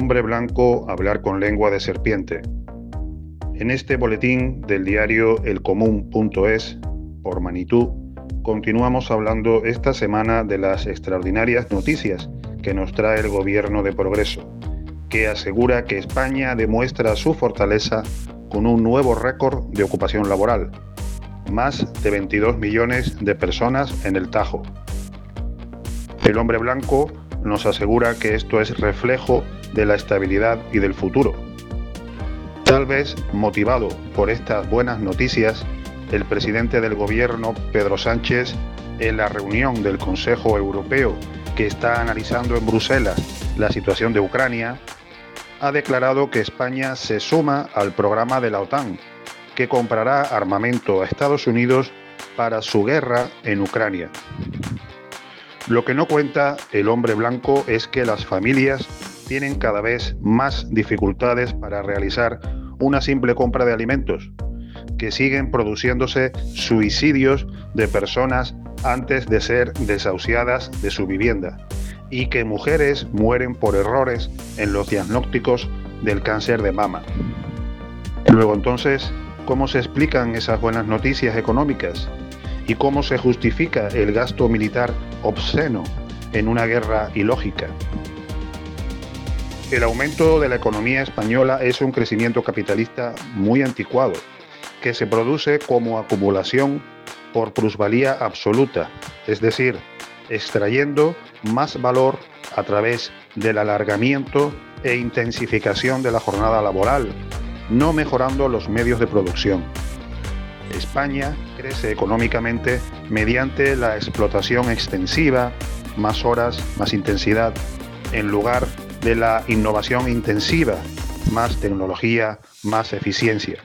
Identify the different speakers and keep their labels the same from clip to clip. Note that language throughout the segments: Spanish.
Speaker 1: Hombre blanco, hablar con lengua de serpiente. En este boletín del diario elcomún.es, por Manitú, continuamos hablando esta semana de las extraordinarias noticias que nos trae el gobierno de progreso, que asegura que España demuestra su fortaleza con un nuevo récord de ocupación laboral, más de 22 millones de personas en el Tajo. El hombre blanco nos asegura que esto es reflejo de la estabilidad y del futuro. Tal vez motivado por estas buenas noticias, el presidente del gobierno, Pedro Sánchez, en la reunión del Consejo Europeo que está analizando en Bruselas la situación de Ucrania, ha declarado que España se suma al programa de la OTAN, que comprará armamento a Estados Unidos para su guerra en Ucrania. Lo que no cuenta el hombre blanco es que las familias tienen cada vez más dificultades para realizar una simple compra de alimentos, que siguen produciéndose suicidios de personas antes de ser desahuciadas de su vivienda y que mujeres mueren por errores en los diagnósticos del cáncer de mama. Luego entonces, ¿cómo se explican esas buenas noticias económicas? ¿Y cómo se justifica el gasto militar obsceno en una guerra ilógica? El aumento de la economía española es un crecimiento capitalista muy anticuado, que se produce como acumulación por plusvalía absoluta, es decir, extrayendo más valor a través del alargamiento e intensificación de la jornada laboral, no mejorando los medios de producción. España crece económicamente mediante la explotación extensiva, más horas, más intensidad, en lugar de la innovación intensiva, más tecnología, más eficiencia.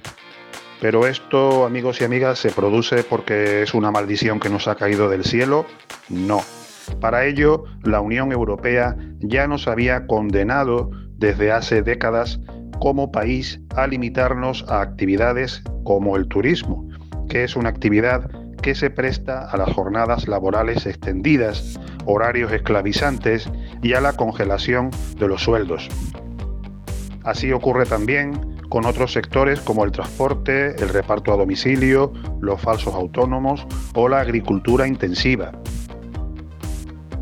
Speaker 1: Pero esto, amigos y amigas, ¿se produce porque es una maldición que nos ha caído del cielo? No. Para ello, la Unión Europea ya nos había condenado desde hace décadas como país a limitarnos a actividades como el turismo, que es una actividad que se presta a las jornadas laborales extendidas, horarios esclavizantes y a la congelación de los sueldos. Así ocurre también con otros sectores como el transporte, el reparto a domicilio, los falsos autónomos o la agricultura intensiva.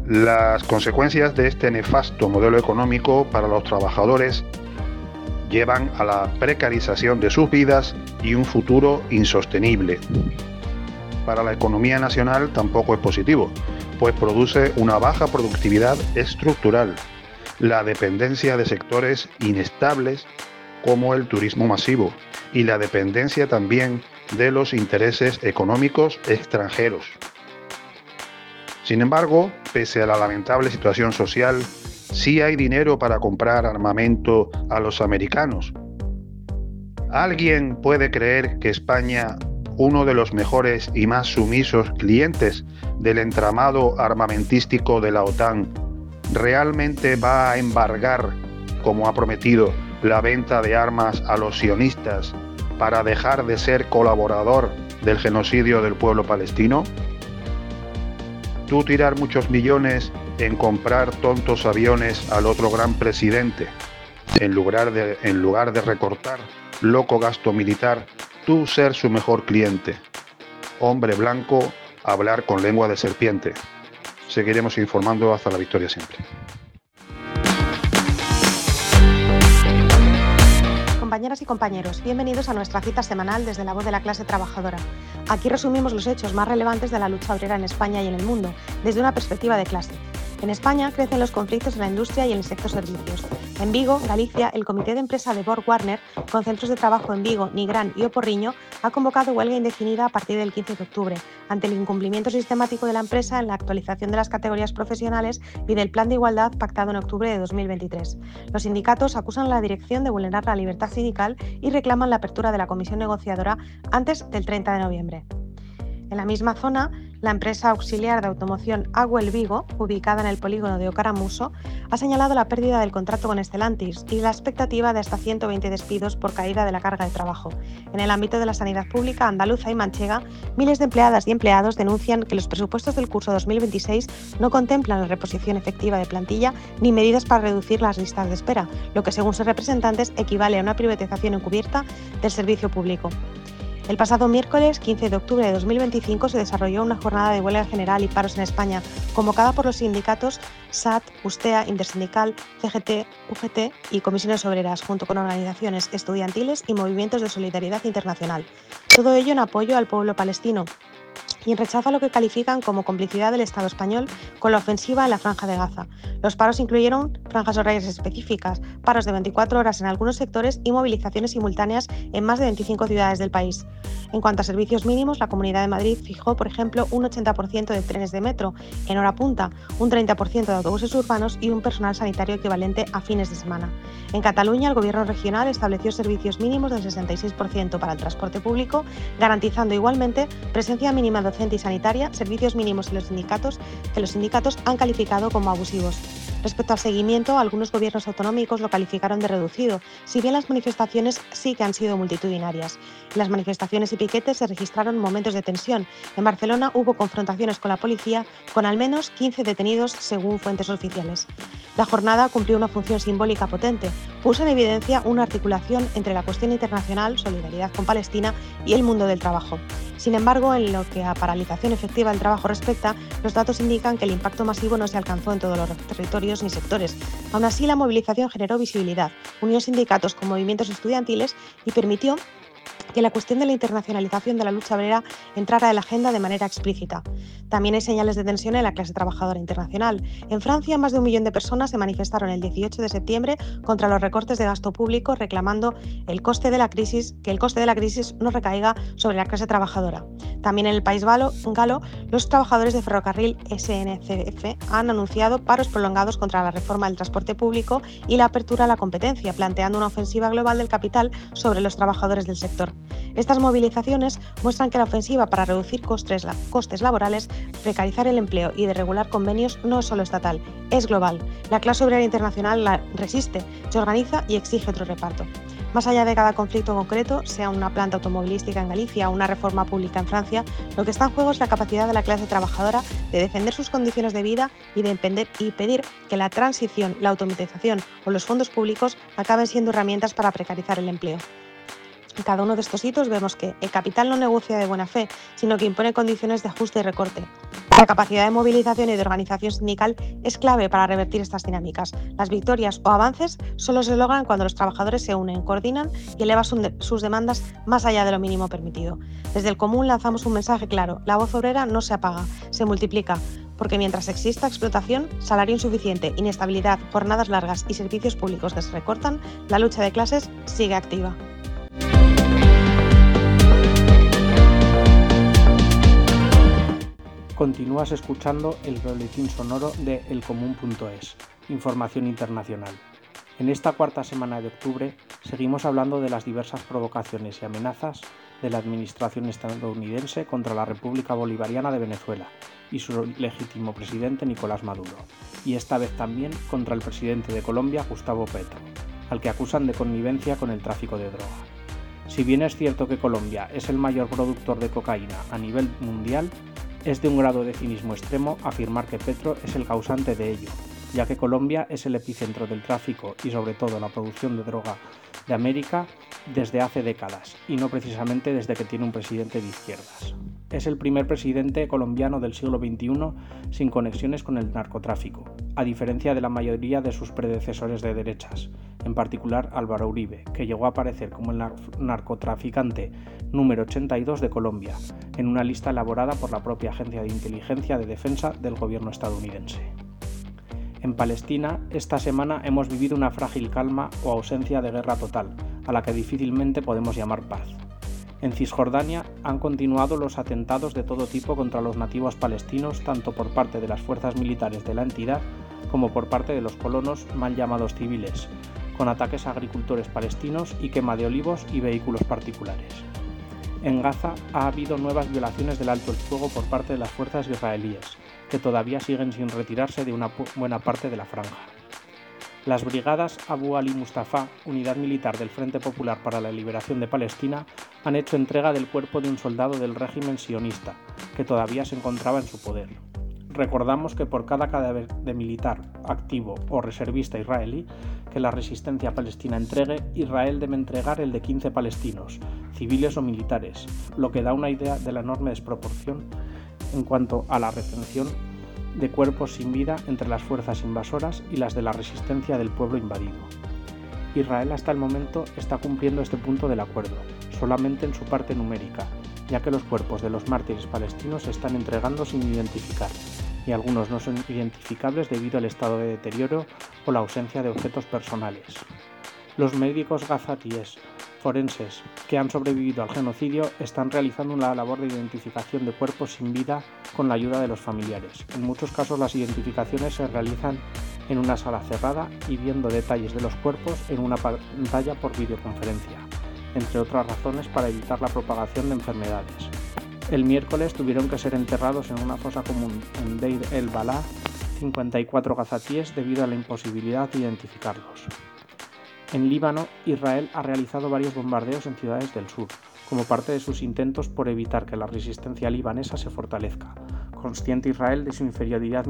Speaker 1: Las consecuencias de este nefasto modelo económico para los trabajadores llevan a la precarización de sus vidas y un futuro insostenible. Para la economía nacional tampoco es positivo, pues produce una baja productividad estructural, la dependencia de sectores inestables como el turismo masivo y la dependencia también de los intereses económicos extranjeros. Sin embargo, pese a la lamentable situación social, sí hay dinero para comprar armamento a los americanos. ¿Alguien puede creer que España, uno de los mejores y más sumisos clientes del entramado armamentístico de la OTAN, realmente va a embargar, como ha prometido, la venta de armas a los sionistas para dejar de ser colaborador del genocidio del pueblo palestino? ¿Tú tirar muchos millones en comprar tontos aviones al otro gran presidente, en lugar de, en lugar de recortar loco gasto militar, tú ser su mejor cliente? Hombre blanco, hablar con lengua de serpiente. Seguiremos informando hasta la victoria siempre.
Speaker 2: compañeras y compañeros, bienvenidos a nuestra cita semanal desde la voz de la clase trabajadora. Aquí resumimos los hechos más relevantes de la lucha obrera en España y en el mundo, desde una perspectiva de clase. En España crecen los conflictos en la industria y en el sector servicios. En Vigo, Galicia, el comité de empresa de Borg Warner, con centros de trabajo en Vigo, Nigrán y Oporriño, ha convocado huelga indefinida a partir del 15 de octubre, ante el incumplimiento sistemático de la empresa en la actualización de las categorías profesionales y del plan de igualdad pactado en octubre de 2023. Los sindicatos acusan a la dirección de vulnerar la libertad sindical y reclaman la apertura de la comisión negociadora antes del 30 de noviembre. En la misma zona, La empresa auxiliar de automoción Aguel Vigo, ubicada en el polígono de Ocaramuso, ha señalado la pérdida del contrato con Estelantis y la expectativa de hasta 120 despidos por caída de la carga de trabajo. En el ámbito de la sanidad pública andaluza y manchega, miles de empleadas y empleados denuncian que los presupuestos del curso 2026 no contemplan la reposición efectiva de plantilla ni medidas para reducir las listas de espera, lo que según sus representantes equivale a una privatización encubierta del servicio público. El pasado miércoles 15 de octubre de 2025 se desarrolló una jornada de huelga general y paros en España, convocada por los sindicatos SAT, USTEA, Intersindical, CGT, UGT y comisiones obreras, junto con organizaciones estudiantiles y movimientos de solidaridad internacional. Todo ello en apoyo al pueblo palestino, y en rechazo a lo que califican como complicidad del Estado español con la ofensiva en la Franja de Gaza. Los paros incluyeron franjas horarias específicas, paros de 24 horas en algunos sectores y movilizaciones simultáneas en más de 25 ciudades del país. En cuanto a servicios mínimos, la Comunidad de Madrid fijó, por ejemplo, un 80% de trenes de metro en hora punta, un 30% de autobuses urbanos y un personal sanitario equivalente a fines de semana. En Cataluña, el Gobierno regional estableció servicios mínimos del 66% para el transporte público, garantizando igualmente presencia mínima y sanitaria, servicios mínimos y los sindicatos, que los sindicatos han calificado como abusivos. Respecto al seguimiento, algunos gobiernos autonómicos lo calificaron de reducido, si bien las manifestaciones sí que han sido multitudinarias. En las manifestaciones y piquetes se registraron momentos de tensión. En Barcelona hubo confrontaciones con la policía, con al menos 15 detenidos según fuentes oficiales. La jornada cumplió una función simbólica potente, puso en evidencia una articulación entre la cuestión internacional, solidaridad con Palestina y el mundo del trabajo. Sin embargo, en lo que a paralización efectiva del trabajo respecta, los datos indican que el impacto masivo no se alcanzó en todos los territorios ni sectores. Aún así, la movilización generó visibilidad, unió sindicatos con movimientos estudiantiles y permitió que la cuestión de la internacionalización de la lucha obrera entrara en la agenda de manera explícita. También hay señales de tensión en la clase trabajadora internacional. En Francia, más de un millón de personas se manifestaron el 18 de septiembre contra los recortes de gasto público, reclamando el coste de la crisis, que el coste de la crisis no recaiga sobre la clase trabajadora. También en el país galo, los trabajadores de ferrocarril SNCF han anunciado paros prolongados contra la reforma del transporte público y la apertura a la competencia, planteando una ofensiva global del capital sobre los trabajadores del sector. Estas movilizaciones muestran que la ofensiva para reducir costes, laborales, precarizar el empleo y de regular convenios no es solo estatal, es global. La clase obrera internacional la resiste, se organiza y exige otro reparto. Más allá de cada conflicto concreto, sea una planta automovilística en Galicia o una reforma pública en Francia, lo que está en juego es la capacidad de la clase trabajadora de defender sus condiciones de vida y de y pedir que la transición, la automatización o los fondos públicos acaben siendo herramientas para precarizar el empleo. Cada uno de estos hitos vemos que el capital no negocia de buena fe, sino que impone condiciones de ajuste y recorte. La capacidad de movilización y de organización sindical es clave para revertir estas dinámicas. Las victorias o avances solo se logran cuando los trabajadores se unen, coordinan y elevan sus demandas más allá de lo mínimo permitido. Desde el común lanzamos un mensaje claro, la voz obrera no se apaga, se multiplica, porque mientras exista explotación, salario insuficiente, inestabilidad, jornadas largas y servicios públicos que se recortan, la lucha de clases sigue activa.
Speaker 3: Continúas escuchando el boletín sonoro de elcomún.es, información internacional. En esta cuarta semana de octubre seguimos hablando de las diversas provocaciones y amenazas de la administración estadounidense contra la República Bolivariana de Venezuela y su legítimo presidente Nicolás Maduro, y esta vez también contra el presidente de Colombia Gustavo Petro, al que acusan de connivencia con el tráfico de droga. Si bien es cierto que Colombia es el mayor productor de cocaína a nivel mundial, es de un grado de cinismo extremo afirmar que Petro es el causante de ello, ya que Colombia es el epicentro del tráfico y sobre todo la producción de droga de América desde hace décadas, y no precisamente desde que tiene un presidente de izquierdas. Es el primer presidente colombiano del siglo XXI sin conexiones con el narcotráfico, a diferencia de la mayoría de sus predecesores de derechas, en particular Álvaro Uribe, que llegó a aparecer como el narcotraficante número 82 de Colombia, en una lista elaborada por la propia Agencia de Inteligencia de Defensa del gobierno estadounidense. En Palestina, esta semana hemos vivido una frágil calma o ausencia de guerra total, a la que difícilmente podemos llamar paz. En Cisjordania han continuado los atentados de todo tipo contra los nativos palestinos, tanto por parte de las fuerzas militares de la entidad como por parte de los colonos mal llamados civiles, con ataques a agricultores palestinos y quema de olivos y vehículos particulares. En Gaza ha habido nuevas violaciones del alto el fuego por parte de las fuerzas israelíes, que todavía siguen sin retirarse de una buena parte de la franja. Las brigadas Abu Ali Mustafa, unidad militar del Frente Popular para la Liberación de Palestina, han hecho entrega del cuerpo de un soldado del régimen sionista, que todavía se encontraba en su poder. Recordamos que por cada cadáver de militar activo o reservista israelí que la resistencia palestina entregue, Israel debe entregar el de 15 palestinos, civiles o militares, lo que da una idea de la enorme desproporción en cuanto a la retención de cuerpos sin vida entre las fuerzas invasoras y las de la resistencia del pueblo invadido. Israel hasta el momento está cumpliendo este punto del acuerdo, solamente en su parte numérica, ya que los cuerpos de los mártires palestinos se están entregando sin identificar, y algunos no son identificables debido al estado de deterioro o la ausencia de objetos personales. Los médicos gazatíes forenses que han sobrevivido al genocidio están realizando una labor de identificación de cuerpos sin vida con la ayuda de los familiares. En muchos casos las identificaciones se realizan en una sala cerrada y viendo detalles de los cuerpos en una pantalla por videoconferencia, entre otras razones para evitar la propagación de enfermedades. El miércoles tuvieron que ser enterrados en una fosa común en Deir el Balá 54 gazatíes debido a la imposibilidad de identificarlos. En Líbano, Israel ha realizado varios bombardeos en ciudades del sur, como parte de sus intentos por evitar que la resistencia libanesa se fortalezca, consciente Israel de su inferioridad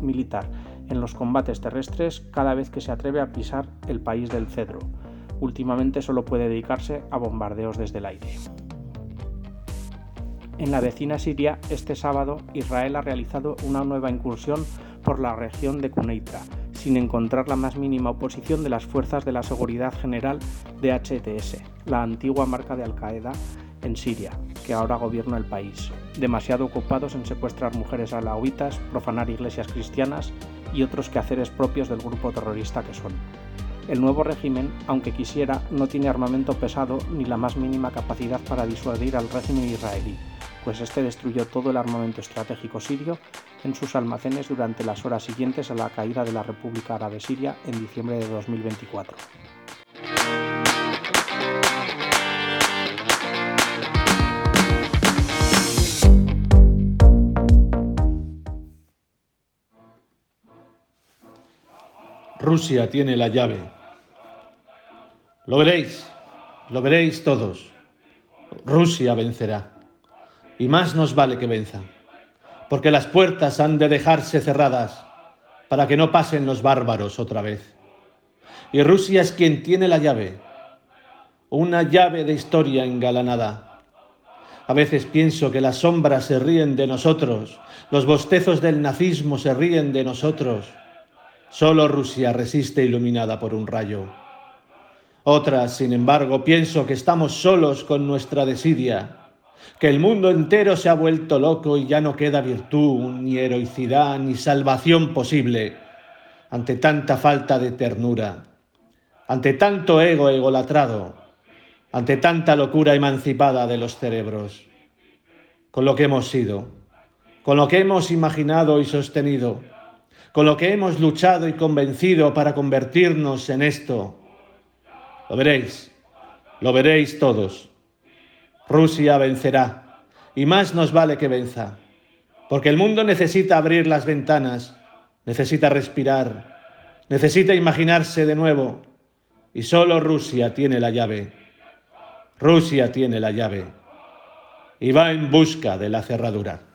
Speaker 3: militar en los combates terrestres cada vez que se atreve a pisar el país del cedro. Últimamente solo puede dedicarse a bombardeos desde el aire. En la vecina Siria, este sábado, Israel ha realizado una nueva incursión por la región de Kuneitra, sin encontrar la más mínima oposición de las fuerzas de la seguridad general de HTS, la antigua marca de Al-Qaeda en Siria, que ahora gobierna el país, demasiado ocupados en secuestrar mujeres alauitas, profanar iglesias cristianas y otros quehaceres propios del grupo terrorista que son. El nuevo régimen, aunque quisiera, no tiene armamento pesado ni la más mínima capacidad para disuadir al régimen israelí, pues este destruyó todo el armamento estratégico sirio en sus almacenes durante las horas siguientes a la caída de la República Árabe Siria en diciembre de 2024.
Speaker 4: Rusia tiene la llave. Lo veréis, lo veréis todos. Rusia vencerá y más nos vale que venza, porque las puertas han de dejarse cerradas para que no pasen los bárbaros otra vez. Y Rusia es quien tiene la llave, una llave de historia engalanada. A veces pienso que las sombras se ríen de nosotros, los bostezos del nazismo se ríen de nosotros. Solo Rusia resiste iluminada por un rayo. Otras, sin embargo, pienso que estamos solos con nuestra desidia que el mundo entero se ha vuelto loco y ya no queda virtud, ni heroicidad, ni salvación posible ante tanta falta de ternura, ante tanto ego egolatrado, ante tanta locura emancipada de los cerebros. Con lo que hemos sido, con lo que hemos imaginado y sostenido, con lo que hemos luchado y convencido para convertirnos en esto. Lo veréis, lo veréis todos. Rusia vencerá, y más nos vale que venza, porque el mundo necesita abrir las ventanas, necesita respirar, necesita imaginarse de nuevo, y solo Rusia tiene la llave. Rusia tiene la llave y va en busca de la cerradura.